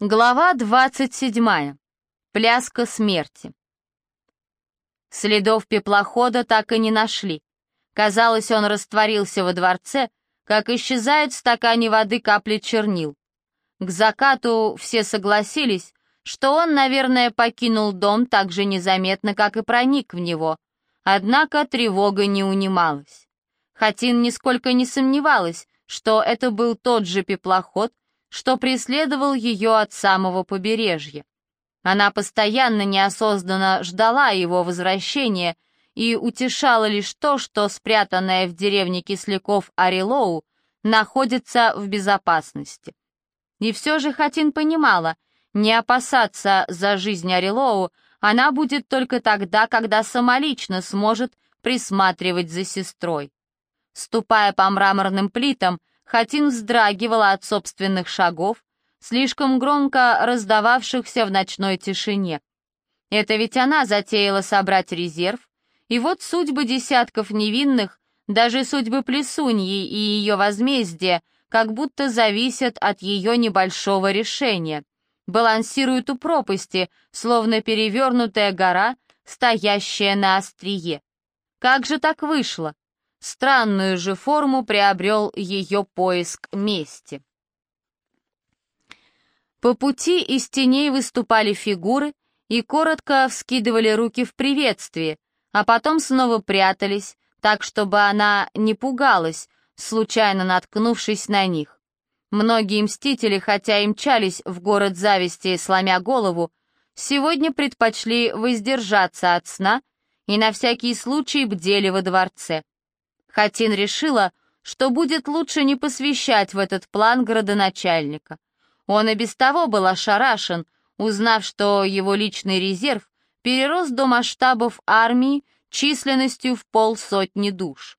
Глава 27. Пляска смерти. Следов пеплохода так и не нашли. Казалось, он растворился во дворце, как исчезает в стакане воды капли чернил. К закату все согласились, что он, наверное, покинул дом так же незаметно, как и проник в него. Однако тревога не унималась. Хатин нисколько не сомневалась, что это был тот же пеплоход, что преследовал ее от самого побережья. Она постоянно неосознанно ждала его возвращения и утешала лишь то, что спрятанная в деревне кисляков Арилоу находится в безопасности. И все же Хатин понимала, не опасаться за жизнь Арилоу она будет только тогда, когда самолично сможет присматривать за сестрой. Ступая по мраморным плитам, Хатин вздрагивала от собственных шагов, слишком громко раздававшихся в ночной тишине. Это ведь она затеяла собрать резерв, и вот судьбы десятков невинных, даже судьбы Плесуньи и ее возмездия, как будто зависят от ее небольшого решения, балансируют у пропасти, словно перевернутая гора, стоящая на острие. Как же так вышло? Странную же форму приобрел ее поиск мести. По пути из теней выступали фигуры и коротко вскидывали руки в приветствии, а потом снова прятались, так чтобы она не пугалась, случайно наткнувшись на них. Многие мстители, хотя и мчались в город зависти, сломя голову, сегодня предпочли воздержаться от сна и на всякий случай бдели во дворце. Хатин решила, что будет лучше не посвящать в этот план градоначальника. Он и без того был ошарашен, узнав, что его личный резерв перерос до масштабов армии численностью в полсотни душ.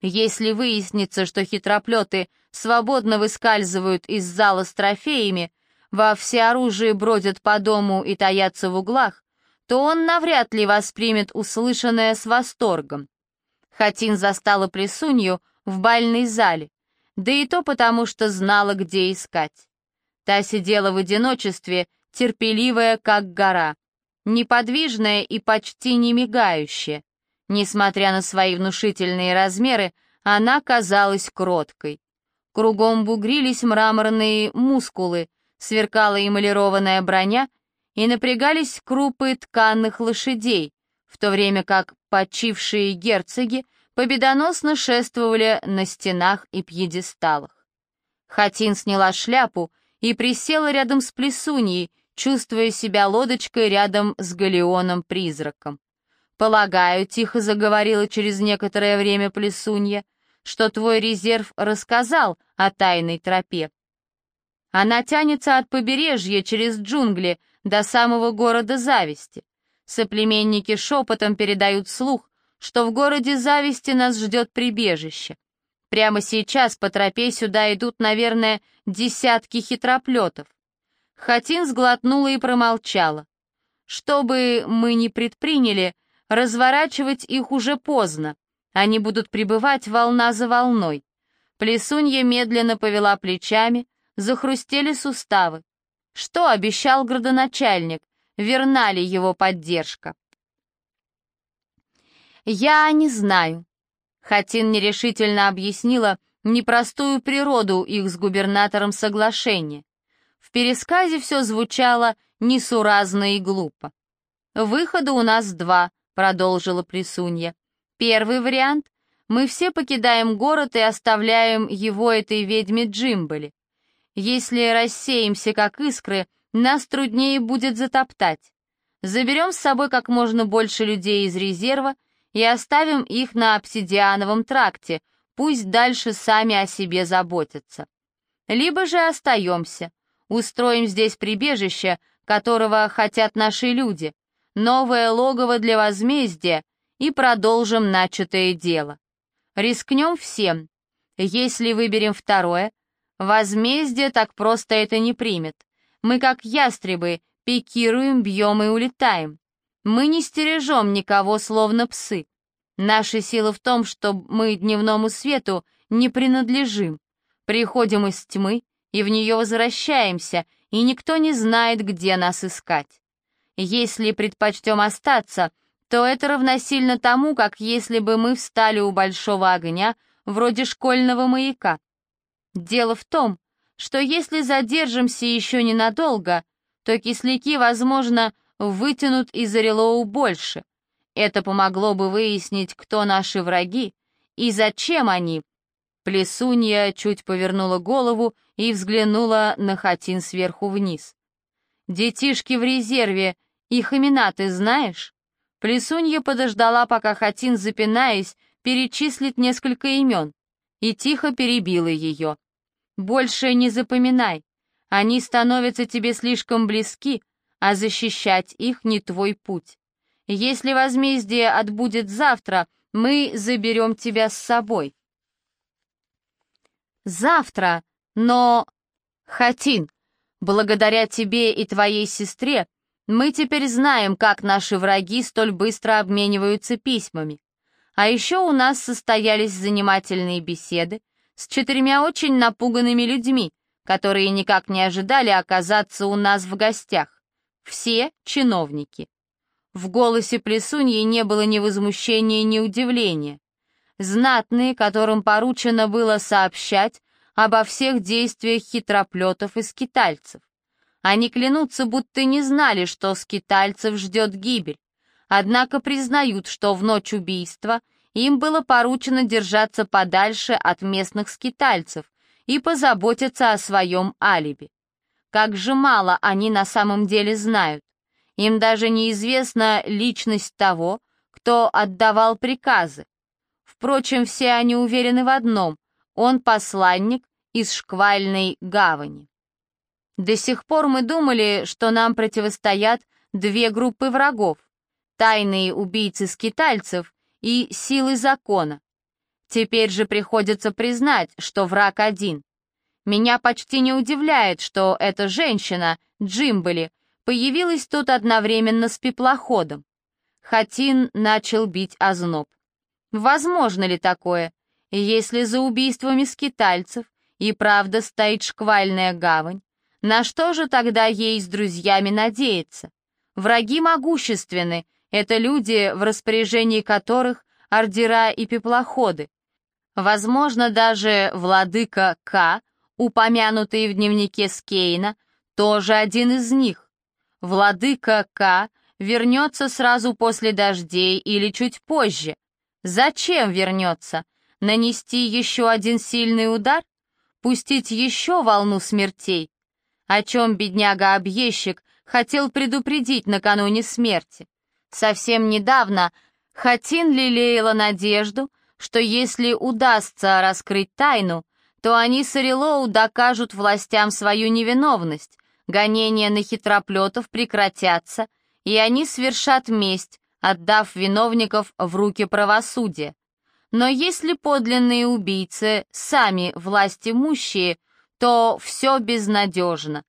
Если выяснится, что хитроплеты свободно выскальзывают из зала с трофеями, во всеоружии бродят по дому и таятся в углах, то он навряд ли воспримет услышанное с восторгом. Хатин застала Присунью в бальной зале, да и то потому, что знала, где искать. Та сидела в одиночестве, терпеливая, как гора, неподвижная и почти не мигающая. Несмотря на свои внушительные размеры, она казалась кроткой. Кругом бугрились мраморные мускулы, сверкала эмалированная броня и напрягались крупы тканных лошадей, в то время как почившие герцоги победоносно шествовали на стенах и пьедесталах. Хатин сняла шляпу и присела рядом с Плесуньей, чувствуя себя лодочкой рядом с галеоном-призраком. «Полагаю», — тихо заговорила через некоторое время Плесунья, «что твой резерв рассказал о тайной тропе. Она тянется от побережья через джунгли до самого города Зависти. Соплеменники шепотом передают слух, что в городе Зависти нас ждет прибежище. Прямо сейчас по тропе сюда идут, наверное, десятки хитроплетов. Хатин сглотнула и промолчала. Что бы мы ни предприняли, разворачивать их уже поздно. Они будут пребывать волна за волной. Плесунья медленно повела плечами, захрустели суставы. Что обещал градоначальник? Верна ли его поддержка. «Я не знаю», — Хатин нерешительно объяснила непростую природу их с губернатором соглашения. В пересказе все звучало несуразно и глупо. «Выхода у нас два», — продолжила Присунья. «Первый вариант — мы все покидаем город и оставляем его этой ведьме Джимбали. Если рассеемся, как искры, нас труднее будет затоптать. Заберем с собой как можно больше людей из резерва и оставим их на обсидиановом тракте, пусть дальше сами о себе заботятся. Либо же остаемся, устроим здесь прибежище, которого хотят наши люди, новое логово для возмездия и продолжим начатое дело. Рискнем всем. Если выберем второе, возмездие так просто это не примет. Мы, как ястребы, пикируем, бьем и улетаем. Мы не стережем никого, словно псы. Наша сила в том, что мы дневному свету не принадлежим. Приходим из тьмы и в нее возвращаемся, и никто не знает, где нас искать. Если предпочтем остаться, то это равносильно тому, как если бы мы встали у большого огня, вроде школьного маяка. Дело в том, что если задержимся еще ненадолго, то кисляки, возможно, вытянут из Орелоу больше. Это помогло бы выяснить, кто наши враги и зачем они. Плесунья чуть повернула голову и взглянула на Хатин сверху вниз. «Детишки в резерве, их имена ты знаешь?» Плесунья подождала, пока Хатин, запинаясь, перечислит несколько имен, и тихо перебила ее. «Больше не запоминай. Они становятся тебе слишком близки, а защищать их не твой путь. Если возмездие отбудет завтра, мы заберем тебя с собой». «Завтра, но...» «Хатин, благодаря тебе и твоей сестре мы теперь знаем, как наши враги столь быстро обмениваются письмами. А еще у нас состоялись занимательные беседы с четырьмя очень напуганными людьми, которые никак не ожидали оказаться у нас в гостях. Все чиновники. В голосе Плесуньи не было ни возмущения, ни удивления. Знатные, которым поручено было сообщать обо всех действиях хитроплетов и скитальцев. Они клянутся, будто не знали, что скитальцев ждет гибель. Однако признают, что в ночь убийства им было поручено держаться подальше от местных скитальцев и позаботиться о своем алиби. Как же мало они на самом деле знают. Им даже неизвестна личность того, кто отдавал приказы. Впрочем, все они уверены в одном — он посланник из шквальной гавани. До сих пор мы думали, что нам противостоят две группы врагов — тайные убийцы скитальцев и силы закона. Теперь же приходится признать, что враг один. Меня почти не удивляет, что эта женщина, Джимбели, появилась тут одновременно с пеплоходом. Хатин начал бить озноб. Возможно ли такое, если за убийствами скитальцев и правда стоит шквальная гавань, на что же тогда ей с друзьями надеяться? Враги могущественны, это люди, в распоряжении которых ордера и пеплоходы. Возможно, даже владыка К, упомянутый в дневнике Скейна, тоже один из них. Владыка К вернется сразу после дождей или чуть позже. Зачем вернется? Нанести еще один сильный удар? Пустить еще волну смертей? о чем бедняга-объездчик хотел предупредить накануне смерти. Совсем недавно Хатин лелеяла надежду, что если удастся раскрыть тайну, то они с Орелоу докажут властям свою невиновность, гонения на хитроплетов прекратятся, и они свершат месть, отдав виновников в руки правосудия. Но если подлинные убийцы, сами власть имущие, то все безнадежно.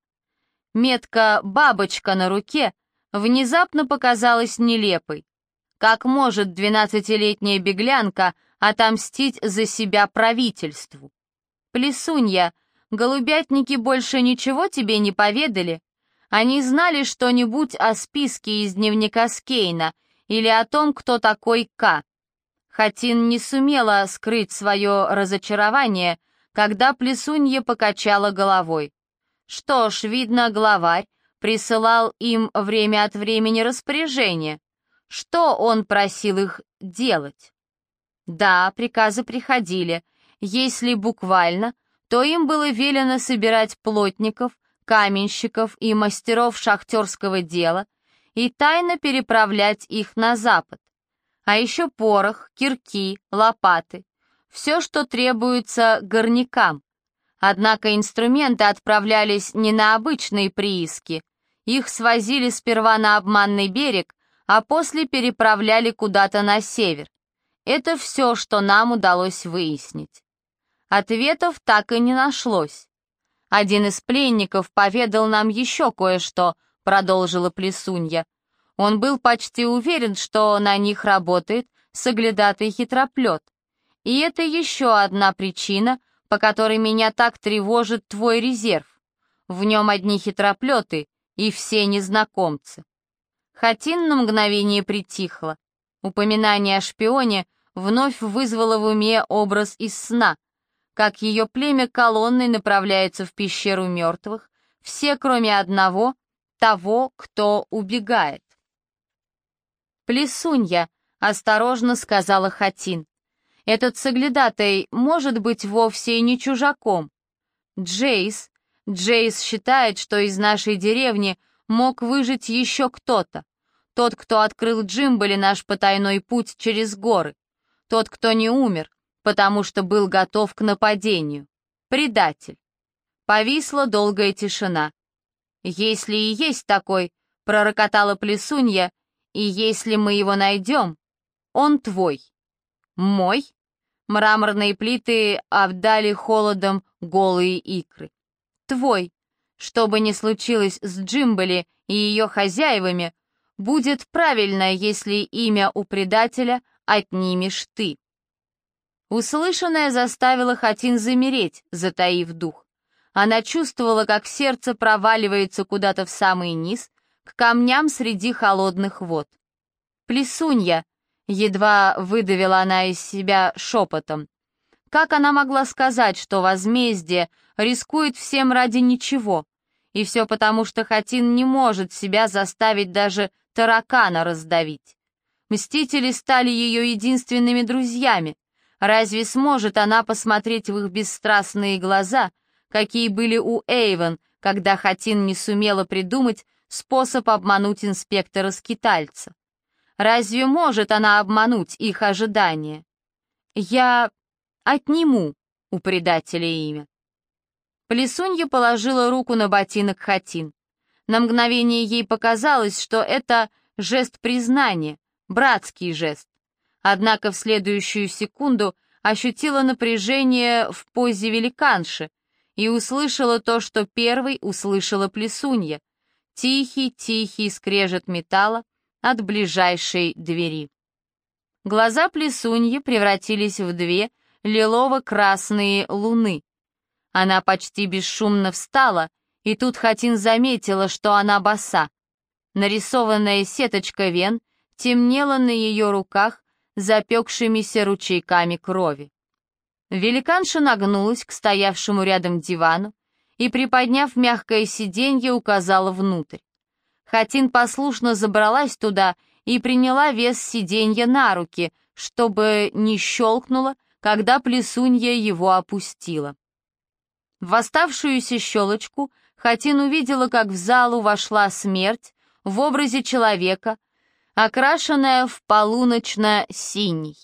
Метка «бабочка» на руке внезапно показалась нелепой. Как может двенадцатилетняя беглянка отомстить за себя правительству? Плесунья, голубятники больше ничего тебе не поведали? Они знали что-нибудь о списке из дневника Скейна или о том, кто такой К. Хатин не сумела скрыть свое разочарование, когда Плесунья покачала головой. Что ж, видно, главарь присылал им время от времени распоряжение. Что он просил их делать? Да, приказы приходили. Если буквально, то им было велено собирать плотников, каменщиков и мастеров шахтерского дела и тайно переправлять их на запад. А еще порох, кирки, лопаты все, что требуется горнякам. Однако инструменты отправлялись не на обычные прииски. Их свозили сперва на обманный берег, а после переправляли куда-то на север. Это все, что нам удалось выяснить. Ответов так и не нашлось. Один из пленников поведал нам еще кое-что, продолжила Плесунья. Он был почти уверен, что на них работает соглядатый хитроплет. И это еще одна причина, по которой меня так тревожит твой резерв. в нем одни хитроплеты и все незнакомцы. Хатин на мгновение притихла. Упоминание о шпионе вновь вызвало в уме образ из сна, как ее племя колонной направляется в пещеру мертвых, все кроме одного, того, кто убегает. «Плесунья», — осторожно сказала Хатин. «Этот соглядатай может быть вовсе и не чужаком. Джейс, Джейс считает, что из нашей деревни мог выжить еще кто-то. Тот, кто открыл Джимбали наш потайной путь через горы. Тот, кто не умер, потому что был готов к нападению. Предатель. Повисла долгая тишина. «Если и есть такой», — пророкотала Плесунья, «и если мы его найдем, он твой». «Мой?» Мраморные плиты обдали холодом голые икры. «Твой. Что бы ни случилось с Джимбали и ее хозяевами, будет правильно, если имя у предателя отнимешь ты». Услышанное заставило Хатин замереть, затаив дух. Она чувствовала, как сердце проваливается куда-то в самый низ, к камням среди холодных вод. «Плесунья!» — едва выдавила она из себя шепотом. Как она могла сказать, что возмездие рискует всем ради ничего? И все потому, что Хатин не может себя заставить даже таракана раздавить. Мстители стали ее единственными друзьями, Разве сможет она посмотреть в их бесстрастные глаза, какие были у Эйвен, когда Хатин не сумела придумать способ обмануть инспектора-скитальца? Разве может она обмануть их ожидания? Я отниму у предателя имя. Плесунья положила руку на ботинок Хатин. На мгновение ей показалось, что это жест признания, братский жест. Однако в следующую секунду ощутила напряжение в позе великанши и услышала то, что первой услышала плесунья. Тихий-тихий скрежет металла от ближайшей двери. Глаза плесуньи превратились в две лилово-красные луны. Она почти бесшумно встала, и тут Хатин заметила, что она боса. Нарисованная сеточка вен темнела на ее руках запекшимися ручейками крови. Великанша нагнулась к стоявшему рядом дивану и, приподняв мягкое сиденье, указала внутрь. Хатин послушно забралась туда и приняла вес сиденья на руки, чтобы не щелкнуло, когда плесунья его опустила. В оставшуюся щелочку Хатин увидела, как в залу вошла смерть в образе человека, окрашенная в полуночно-синий.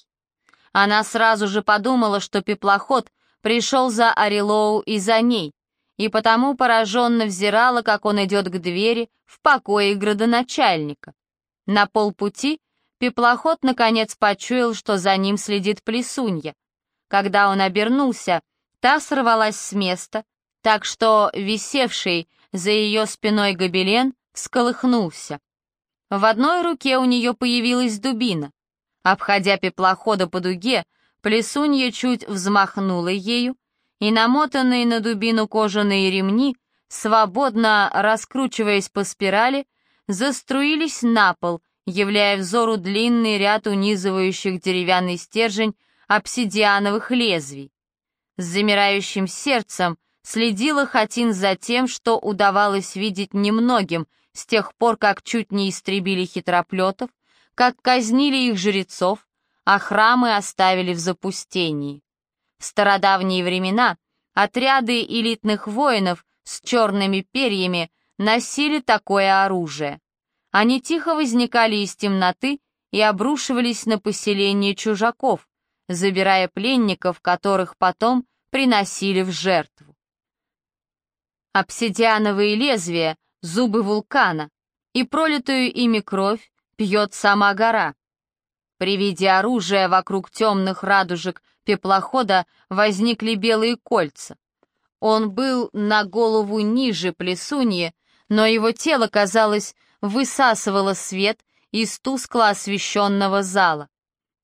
Она сразу же подумала, что пеплоход пришел за Орелоу и за ней, и потому пораженно взирала, как он идет к двери в покое градоначальника. На полпути пеплоход наконец почуял, что за ним следит плесунья. Когда он обернулся, та сорвалась с места, так что висевший за ее спиной гобелен всколыхнулся. В одной руке у нее появилась дубина. Обходя пеплохода по дуге, плесунья чуть взмахнула ею, и намотанные на дубину кожаные ремни, свободно раскручиваясь по спирали, заструились на пол, являя взору длинный ряд унизывающих деревянный стержень обсидиановых лезвий. С замирающим сердцем следила Хатин за тем, что удавалось видеть немногим — с тех пор, как чуть не истребили хитроплетов, как казнили их жрецов, а храмы оставили в запустении. Стародавние времена отряды элитных воинов с черными перьями носили такое оружие. Они тихо возникали из темноты и обрушивались на поселение чужаков, забирая пленников, которых потом приносили в жертву. Обсидиановые лезвия зубы вулкана, и пролитую ими кровь пьет сама гора. При виде оружия вокруг темных радужек пеплохода возникли белые кольца. Он был на голову ниже плесуньи, но его тело, казалось, высасывало свет из тускло освещенного зала.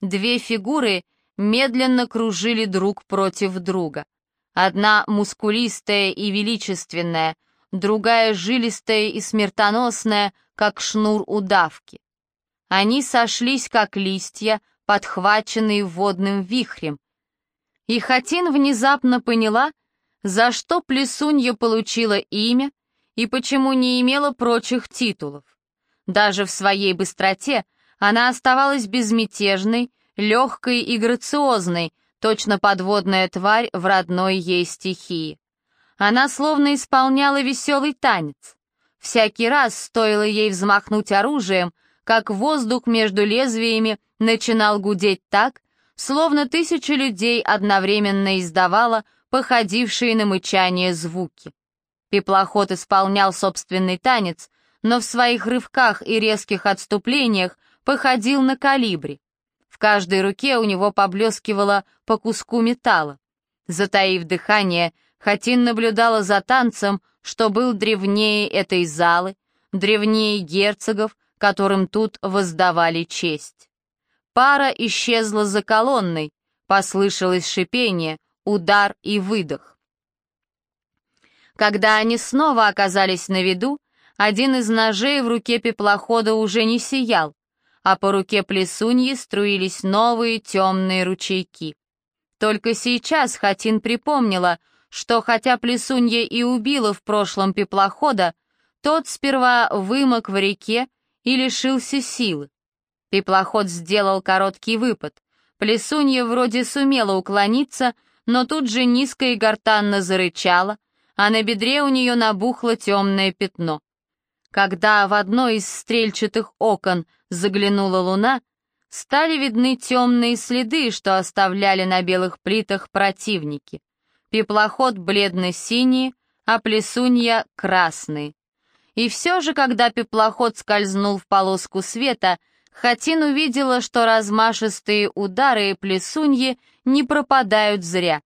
Две фигуры медленно кружили друг против друга. Одна мускулистая и величественная, другая жилистая и смертоносная, как шнур удавки. Они сошлись, как листья, подхваченные водным вихрем. И Хатин внезапно поняла, за что Плесунья получила имя и почему не имела прочих титулов. Даже в своей быстроте она оставалась безмятежной, легкой и грациозной, точно подводная тварь в родной ей стихии. Она словно исполняла веселый танец. Всякий раз стоило ей взмахнуть оружием, как воздух между лезвиями начинал гудеть так, словно тысячи людей одновременно издавала походившие на мычание звуки. Пеплоход исполнял собственный танец, но в своих рывках и резких отступлениях походил на калибри. В каждой руке у него поблескивало по куску металла. Затаив дыхание, Хатин наблюдала за танцем, что был древнее этой залы, древнее герцогов, которым тут воздавали честь. Пара исчезла за колонной, послышалось шипение, удар и выдох. Когда они снова оказались на виду, один из ножей в руке пеплохода уже не сиял, а по руке плесуньи струились новые темные ручейки. Только сейчас Хатин припомнила, что хотя плесунья и убила в прошлом пеплохода, тот сперва вымок в реке и лишился силы. Пеплоход сделал короткий выпад. Плесунья вроде сумела уклониться, но тут же низко и гортанно зарычала, а на бедре у нее набухло темное пятно. Когда в одно из стрельчатых окон заглянула луна, стали видны темные следы, что оставляли на белых плитах противники. Пеплоход бледно-синий, а плесунья — красный. И все же, когда пеплоход скользнул в полоску света, Хатин увидела, что размашистые удары и плесуньи не пропадают зря.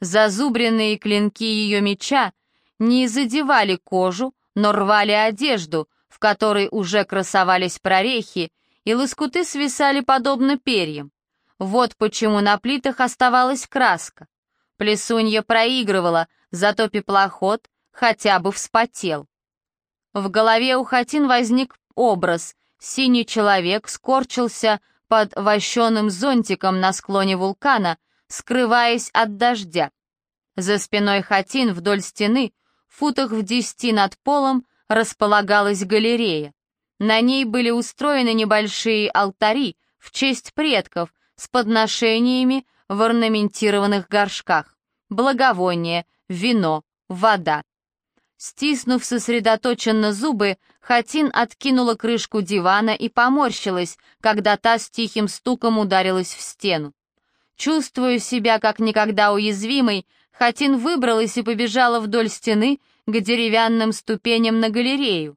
Зазубренные клинки ее меча не задевали кожу, но рвали одежду, в которой уже красовались прорехи, и лоскуты свисали подобно перьям. Вот почему на плитах оставалась краска. Плесунья проигрывала, зато пеплоход хотя бы вспотел. В голове у Хатин возник образ. Синий человек скорчился под вощеным зонтиком на склоне вулкана, скрываясь от дождя. За спиной Хатин вдоль стены футах в десяти над полом располагалась галерея. На ней были устроены небольшие алтари в честь предков с подношениями в орнаментированных горшках, благовония, вино, вода. Стиснув сосредоточенно зубы, Хатин откинула крышку дивана и поморщилась, когда та с тихим стуком ударилась в стену. Чувствуя себя как никогда уязвимой, Хатин выбралась и побежала вдоль стены к деревянным ступеням на галерею.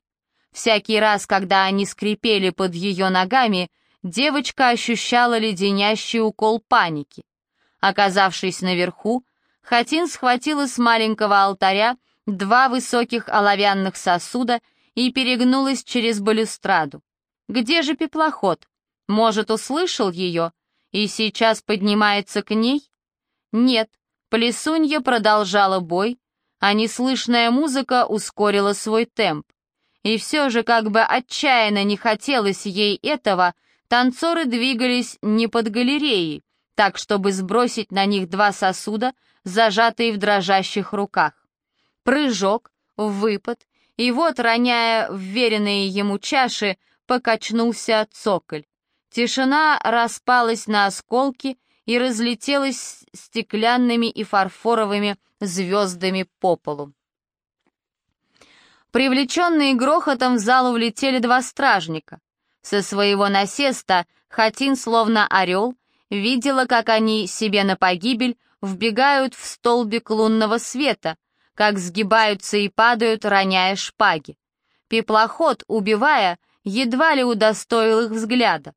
Всякий раз, когда они скрипели под ее ногами, девочка ощущала леденящий укол паники. Оказавшись наверху, Хатин схватила с маленького алтаря два высоких оловянных сосуда и перегнулась через балюстраду. Где же пеплоход? Может, услышал ее и сейчас поднимается к ней? Нет, Плесунья продолжала бой, а неслышная музыка ускорила свой темп. И все же, как бы отчаянно не хотелось ей этого, танцоры двигались не под галереей, так, чтобы сбросить на них два сосуда, зажатые в дрожащих руках. Прыжок, выпад, и вот, роняя вверенные ему чаши, покачнулся цоколь. Тишина распалась на осколки, и разлетелась стеклянными и фарфоровыми звездами по полу. Привлеченные грохотом в залу влетели два стражника. Со своего насеста Хатин, словно орел, видела, как они себе на погибель вбегают в столбик лунного света, как сгибаются и падают, роняя шпаги. Пеплоход, убивая, едва ли удостоил их взгляда.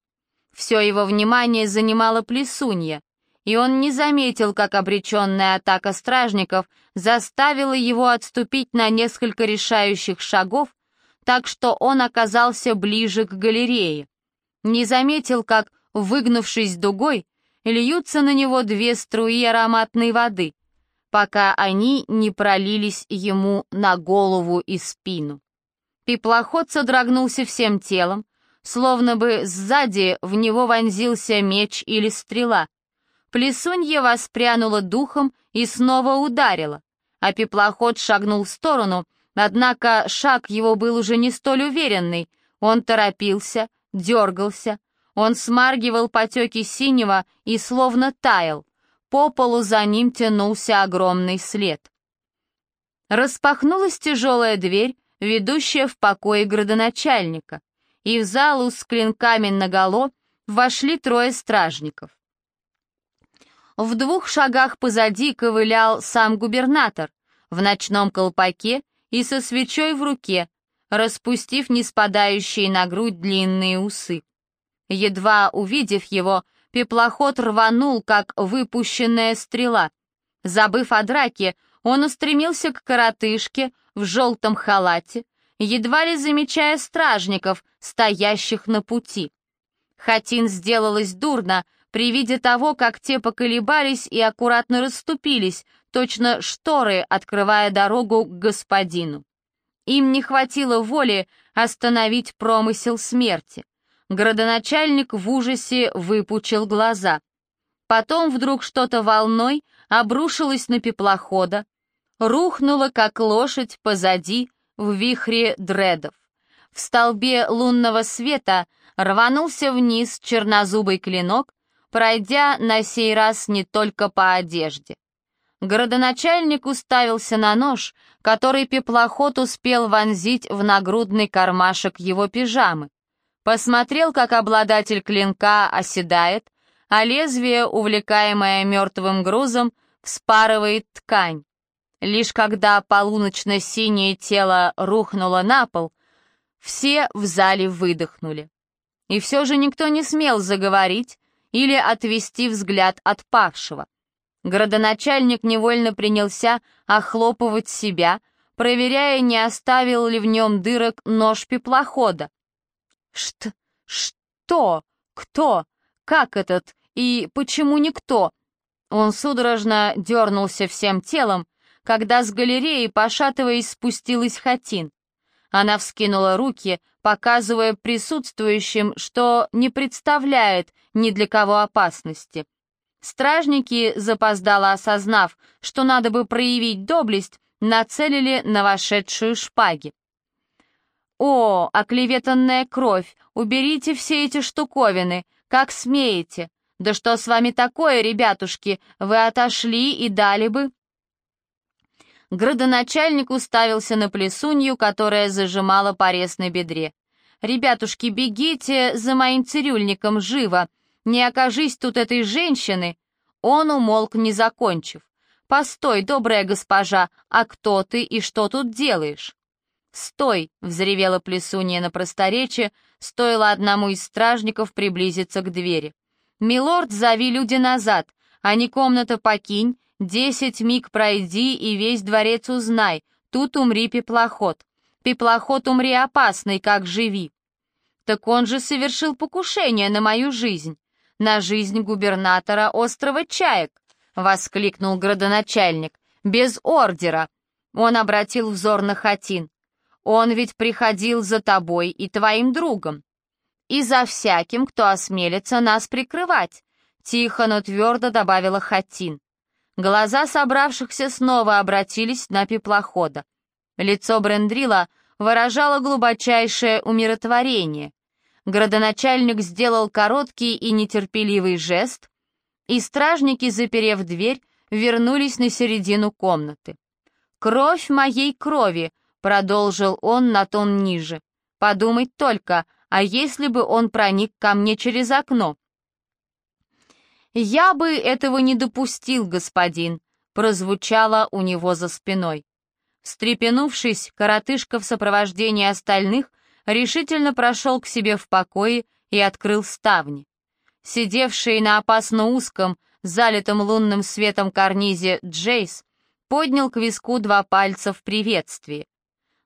Все его внимание занимала плесунья, и он не заметил, как обреченная атака стражников заставила его отступить на несколько решающих шагов, так что он оказался ближе к галерее. Не заметил, как, выгнувшись дугой, льются на него две струи ароматной воды. Пока они не пролились ему на голову и спину. Пеплоход содрогнулся всем телом, словно бы сзади в него вонзился меч или стрела. Плесунья воспрянула духом и снова ударила, а пеплоход шагнул в сторону, однако шаг его был уже не столь уверенный, он торопился, дергался, он смаргивал потеки синего и словно таял, по полу за ним тянулся огромный след. Распахнулась тяжелая дверь, ведущая в покое градоначальника, и в залу с клинками наголо вошли трое стражников. В двух шагах позади ковылял сам губернатор, в ночном колпаке и со свечой в руке, распустив не спадающие на грудь длинные усы. Едва увидев его, Пеплоход рванул, как выпущенная стрела. Забыв о драке, он устремился к коротышке в желтом халате, едва ли замечая стражников, стоящих на пути. Хатин сделалось дурно при виде того, как те поколебались и аккуратно расступились, точно шторы, открывая дорогу к господину. Им не хватило воли остановить промысел смерти. Градоначальник в ужасе выпучил глаза. Потом вдруг что-то волной обрушилось на пеплохода, рухнуло, как лошадь, позади, в вихре дредов. В столбе лунного света рванулся вниз чернозубый клинок, пройдя на сей раз не только по одежде. Городоначальник уставился на нож, который пеплоход успел вонзить в нагрудный кармашек его пижамы. Посмотрел, как обладатель клинка оседает, а лезвие, увлекаемое мертвым грузом, вспарывает ткань. Лишь когда полуночно-синее тело рухнуло на пол, все в зале выдохнули. И все же никто не смел заговорить или отвести взгляд от павшего. Городоначальник невольно принялся охлопывать себя, проверяя, не оставил ли в нем дырок нож пеплохода. Что? Что? Кто? Как этот? И почему никто? Он судорожно дернулся всем телом, когда с галереи, пошатываясь, спустилась Хатин. Она вскинула руки, показывая присутствующим, что не представляет ни для кого опасности. Стражники, запоздало осознав, что надо бы проявить доблесть, нацелили на вошедшую шпаги. «О, оклеветанная кровь! Уберите все эти штуковины! Как смеете! Да что с вами такое, ребятушки? Вы отошли и дали бы...» Градоначальник уставился на плесунью, которая зажимала порез на бедре. «Ребятушки, бегите за моим цирюльником живо! Не окажись тут этой женщины!» Он умолк, не закончив. «Постой, добрая госпожа, а кто ты и что тут делаешь?» «Стой!» — взревела плесунья на просторечие, стоило одному из стражников приблизиться к двери. «Милорд, зови люди назад, а не комната покинь, десять миг пройди и весь дворец узнай, тут умри пеплоход. Пеплоход умри опасный, как живи». «Так он же совершил покушение на мою жизнь, на жизнь губернатора острова Чаек», — воскликнул градоначальник, — «без ордера». Он обратил взор на Хатин. Он ведь приходил за тобой и твоим другом. И за всяким, кто осмелится нас прикрывать», — тихо, но твердо добавила Хатин. Глаза собравшихся снова обратились на пеплохода. Лицо Брендрила выражало глубочайшее умиротворение. Градоначальник сделал короткий и нетерпеливый жест, и стражники, заперев дверь, вернулись на середину комнаты. «Кровь моей крови!» Продолжил он на тон ниже. Подумать только, а если бы он проник ко мне через окно? «Я бы этого не допустил, господин», — прозвучало у него за спиной. Встрепенувшись, коротышка в сопровождении остальных решительно прошел к себе в покое и открыл ставни. Сидевший на опасно узком, залитом лунным светом карнизе Джейс поднял к виску два пальца в приветствии.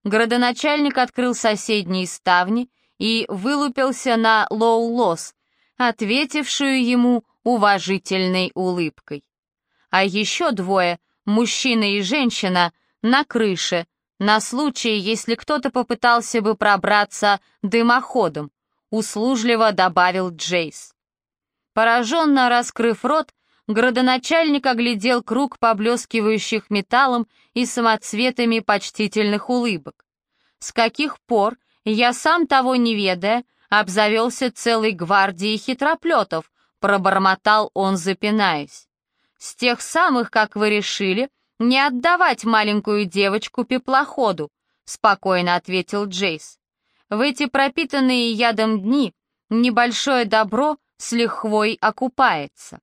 Городоначальник открыл соседние ставни и вылупился на Лоу-Лос, ответившую ему уважительной улыбкой. А еще двое мужчина и женщина, на крыше, на случай, если кто-то попытался бы пробраться дымоходом, услужливо добавил Джейс. Пораженно раскрыв рот, градоначальник оглядел круг поблескивающих металлом и самоцветами почтительных улыбок. С каких пор, я сам того не ведая, обзавелся целой гвардией хитроплетов, пробормотал он, запинаясь. С тех самых, как вы решили, не отдавать маленькую девочку пеплоходу, спокойно ответил Джейс. В эти пропитанные ядом дни небольшое добро с лихвой окупается.